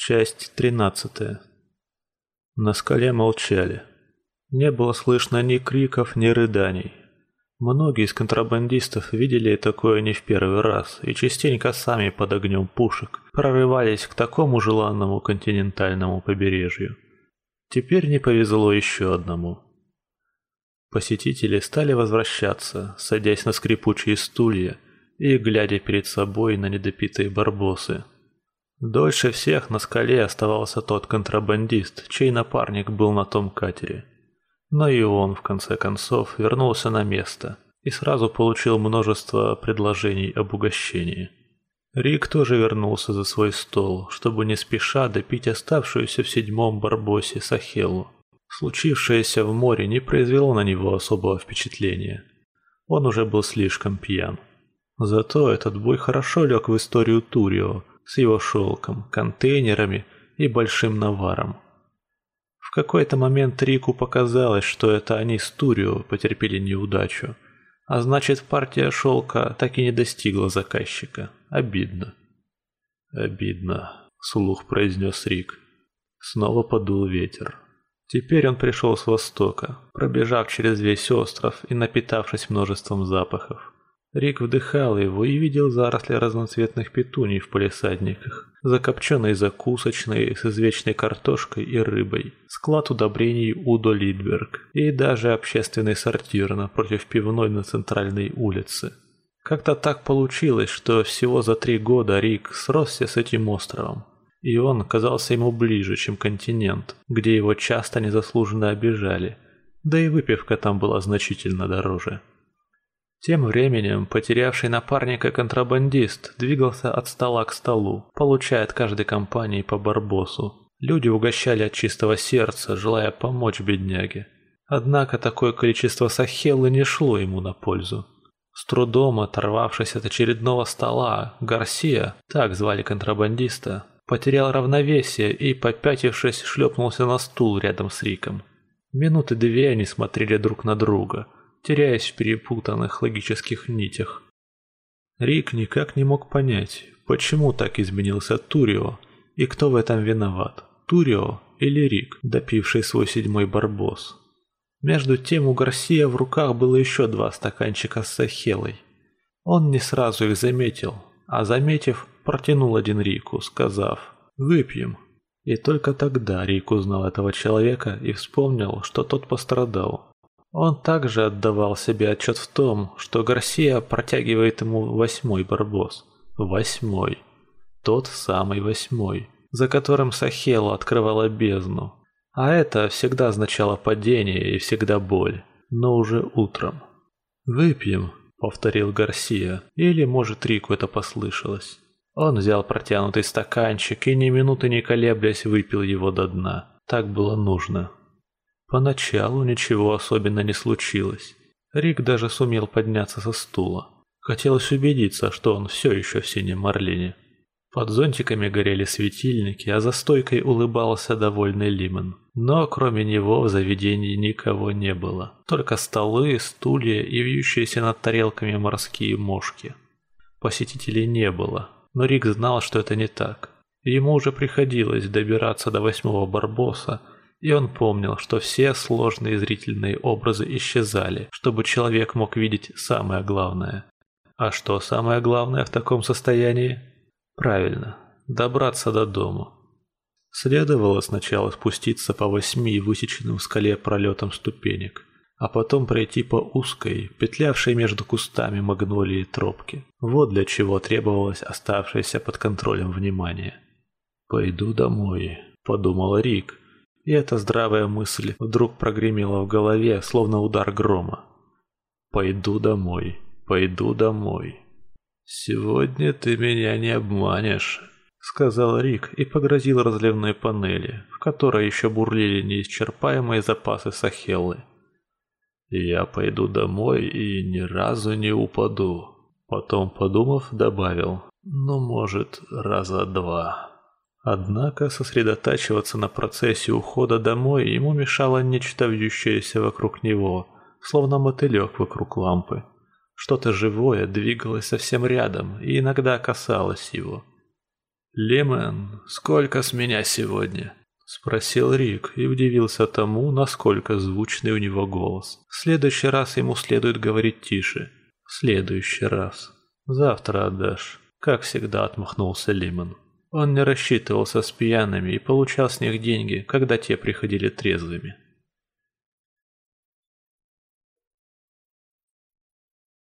Часть тринадцатая. На скале молчали. Не было слышно ни криков, ни рыданий. Многие из контрабандистов видели такое не в первый раз и частенько сами под огнем пушек прорывались к такому желанному континентальному побережью. Теперь не повезло еще одному. Посетители стали возвращаться, садясь на скрипучие стулья и глядя перед собой на недопитые барбосы. Дольше всех на скале оставался тот контрабандист, чей напарник был на том катере. Но и он, в конце концов, вернулся на место и сразу получил множество предложений об угощении. Рик тоже вернулся за свой стол, чтобы не спеша допить оставшуюся в седьмом барбосе Сахелу. Случившееся в море не произвело на него особого впечатления. Он уже был слишком пьян. Зато этот бой хорошо лег в историю Турио с его шелком, контейнерами и большим наваром. В какой-то момент Рику показалось, что это они с Турио потерпели неудачу, а значит партия шелка так и не достигла заказчика. Обидно. «Обидно», — слух произнес Рик. Снова подул ветер. Теперь он пришел с востока, пробежав через весь остров и напитавшись множеством запахов. Рик вдыхал его и видел заросли разноцветных петуний в полисадниках, закопченные закусочные с извечной картошкой и рыбой, склад удобрений Удо Лидберг и даже общественный сортир напротив пивной на центральной улице. Как-то так получилось, что всего за три года Рик сросся с этим островом, и он казался ему ближе, чем континент, где его часто незаслуженно обижали, да и выпивка там была значительно дороже. Тем временем потерявший напарника контрабандист двигался от стола к столу, получая от каждой компании по барбосу. Люди угощали от чистого сердца, желая помочь бедняге. Однако такое количество сахелы не шло ему на пользу. С трудом оторвавшись от очередного стола, Гарсия, так звали контрабандиста, потерял равновесие и, попятившись, шлепнулся на стул рядом с Риком. Минуты две они смотрели друг на друга, теряясь в перепутанных логических нитях. Рик никак не мог понять, почему так изменился Турио и кто в этом виноват, Турио или Рик, допивший свой седьмой барбос. Между тем у Гарсия в руках было еще два стаканчика с сахелой. Он не сразу их заметил, а заметив, протянул один Рику, сказав «Выпьем». И только тогда Рик узнал этого человека и вспомнил, что тот пострадал. Он также отдавал себе отчет в том, что Гарсия протягивает ему восьмой барбос. Восьмой. Тот самый восьмой, за которым Сахела открывала бездну. А это всегда означало падение и всегда боль, но уже утром. «Выпьем», — повторил Гарсия, или, может, Рику это послышалось. Он взял протянутый стаканчик и ни минуты не колеблясь выпил его до дна. Так было нужно. Поначалу ничего особенно не случилось. Рик даже сумел подняться со стула. Хотелось убедиться, что он все еще в синем Марлине. Под зонтиками горели светильники, а за стойкой улыбался довольный Лимон. Но кроме него в заведении никого не было. Только столы, стулья и вьющиеся над тарелками морские мошки. Посетителей не было, но Рик знал, что это не так. Ему уже приходилось добираться до восьмого Барбоса, и он помнил, что все сложные зрительные образы исчезали, чтобы человек мог видеть самое главное. А что самое главное в таком состоянии? Правильно, добраться до дома. Следовало сначала спуститься по восьми высеченным в скале пролетам ступенек а потом пройти по узкой, петлявшей между кустами магнолии тропке. Вот для чего требовалось оставшееся под контролем внимание. «Пойду домой», — подумал Рик, и эта здравая мысль вдруг прогремела в голове, словно удар грома. «Пойду домой, пойду домой». «Сегодня ты меня не обманешь», — сказал Рик и погрозил разливной панели, в которой еще бурлили неисчерпаемые запасы сахеллы. Я пойду домой и ни разу не упаду. Потом, подумав, добавил, ну, может, раза два. Однако сосредотачиваться на процессе ухода домой ему мешало нечто вьющееся вокруг него, словно мотылек вокруг лампы. Что-то живое двигалось совсем рядом и иногда касалось его. «Лемон, сколько с меня сегодня?» — спросил Рик и удивился тому, насколько звучный у него голос. В следующий раз ему следует говорить тише. В следующий раз. Завтра отдашь. Как всегда отмахнулся Лемон. Он не рассчитывался с пьяными и получал с них деньги, когда те приходили трезвыми.